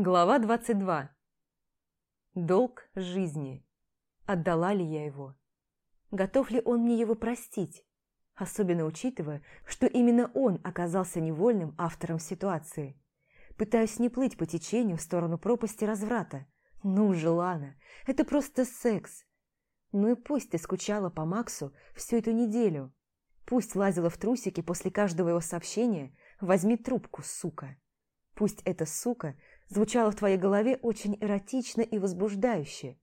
Глава 22. Долг жизни. Отдала ли я его? Готов ли он мне его простить? Особенно учитывая, что именно он оказался невольным автором ситуации. Пытаюсь не плыть по течению в сторону пропасти разврата. Ну же, Лана, это просто секс. Ну и пусть ты скучала по Максу всю эту неделю. Пусть лазила в трусики после каждого его сообщения «возьми трубку, сука». Пусть эта сука звучала в твоей голове очень эротично и возбуждающе.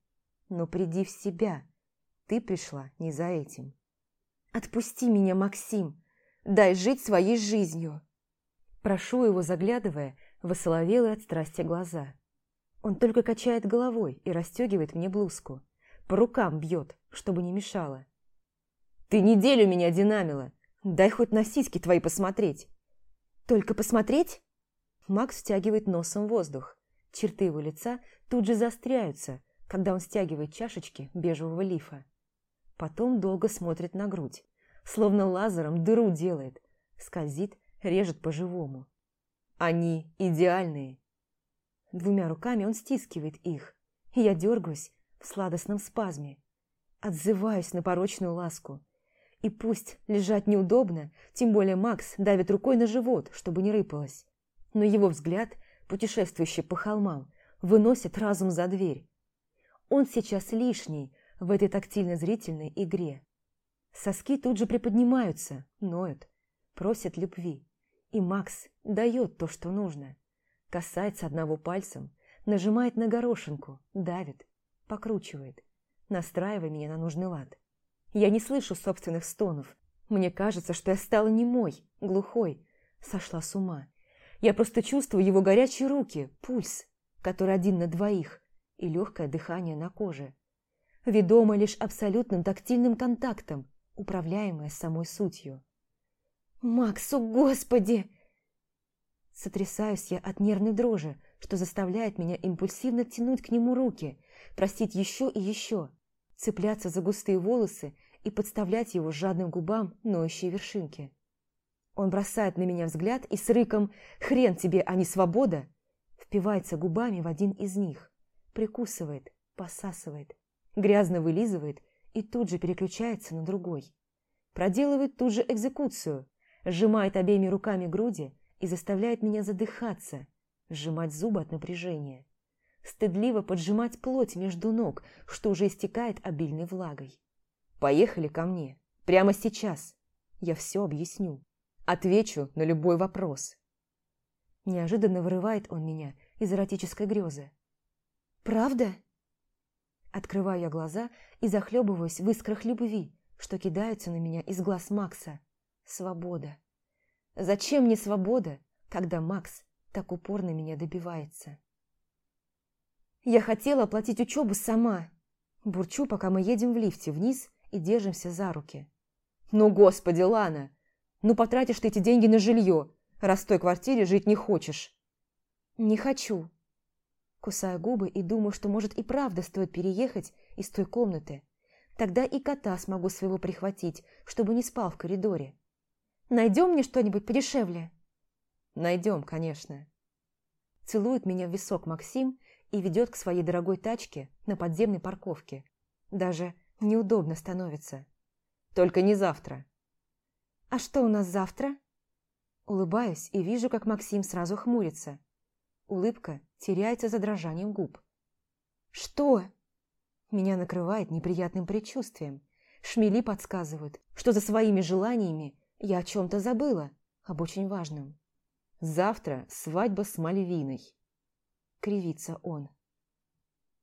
Но приди в себя. Ты пришла не за этим. «Отпусти меня, Максим! Дай жить своей жизнью!» Прошу его, заглядывая в осоловелые от страсти глаза. Он только качает головой и расстегивает мне блузку. По рукам бьет, чтобы не мешало. «Ты неделю меня динамила! Дай хоть на сиськи твои посмотреть!» «Только посмотреть?» Макс втягивает носом воздух. Черты его лица тут же застряются, когда он стягивает чашечки бежевого лифа. Потом долго смотрит на грудь, словно лазером дыру делает, скользит, режет по-живому. Они идеальные. Двумя руками он стискивает их, и я дергаюсь в сладостном спазме. Отзываюсь на порочную ласку. И пусть лежать неудобно, тем более Макс давит рукой на живот, чтобы не рыпалось но его взгляд, путешествующий по холмам, выносит разум за дверь. Он сейчас лишний в этой тактильно-зрительной игре. Соски тут же приподнимаются, ноют, просят любви. И Макс дает то, что нужно. Касается одного пальцем, нажимает на горошинку, давит, покручивает, настраивая меня на нужный лад. Я не слышу собственных стонов. Мне кажется, что я стала немой, глухой, сошла с ума. Я просто чувствую его горячие руки, пульс, который один на двоих, и легкое дыхание на коже. Ведомо лишь абсолютным тактильным контактом, управляемое самой сутью. «Максу, господи!» Сотрясаюсь я от нервной дрожи, что заставляет меня импульсивно тянуть к нему руки, просить еще и еще, цепляться за густые волосы и подставлять его жадным губам ноющие вершинки. Он бросает на меня взгляд и с рыком «Хрен тебе, а не свобода!» впивается губами в один из них, прикусывает, посасывает, грязно вылизывает и тут же переключается на другой. Проделывает тут же экзекуцию, сжимает обеими руками груди и заставляет меня задыхаться, сжимать зубы от напряжения. Стыдливо поджимать плоть между ног, что уже истекает обильной влагой. «Поехали ко мне. Прямо сейчас. Я все объясню». Отвечу на любой вопрос. Неожиданно вырывает он меня из эротической грезы. «Правда?» Открываю я глаза и захлебываюсь в искрах любви, что кидаются на меня из глаз Макса. Свобода. Зачем мне свобода, когда Макс так упорно меня добивается? Я хотела оплатить учебу сама. Бурчу, пока мы едем в лифте вниз и держимся за руки. «Ну, господи, Лана, ну, потратишь ты эти деньги на жилье, раз в той квартире жить не хочешь. Не хочу. Кусаю губы и думаю, что, может, и правда стоит переехать из той комнаты. Тогда и кота смогу своего прихватить, чтобы не спал в коридоре. Найдем мне что-нибудь подешевле? Найдем, конечно. Целует меня в висок Максим и ведет к своей дорогой тачке на подземной парковке. Даже неудобно становится. Только не завтра. «А что у нас завтра?» Улыбаюсь и вижу, как Максим сразу хмурится. Улыбка теряется за дрожанием губ. «Что?» Меня накрывает неприятным предчувствием. Шмели подсказывают, что за своими желаниями я о чем-то забыла, об очень важном. «Завтра свадьба с Мальвиной», — кривится он.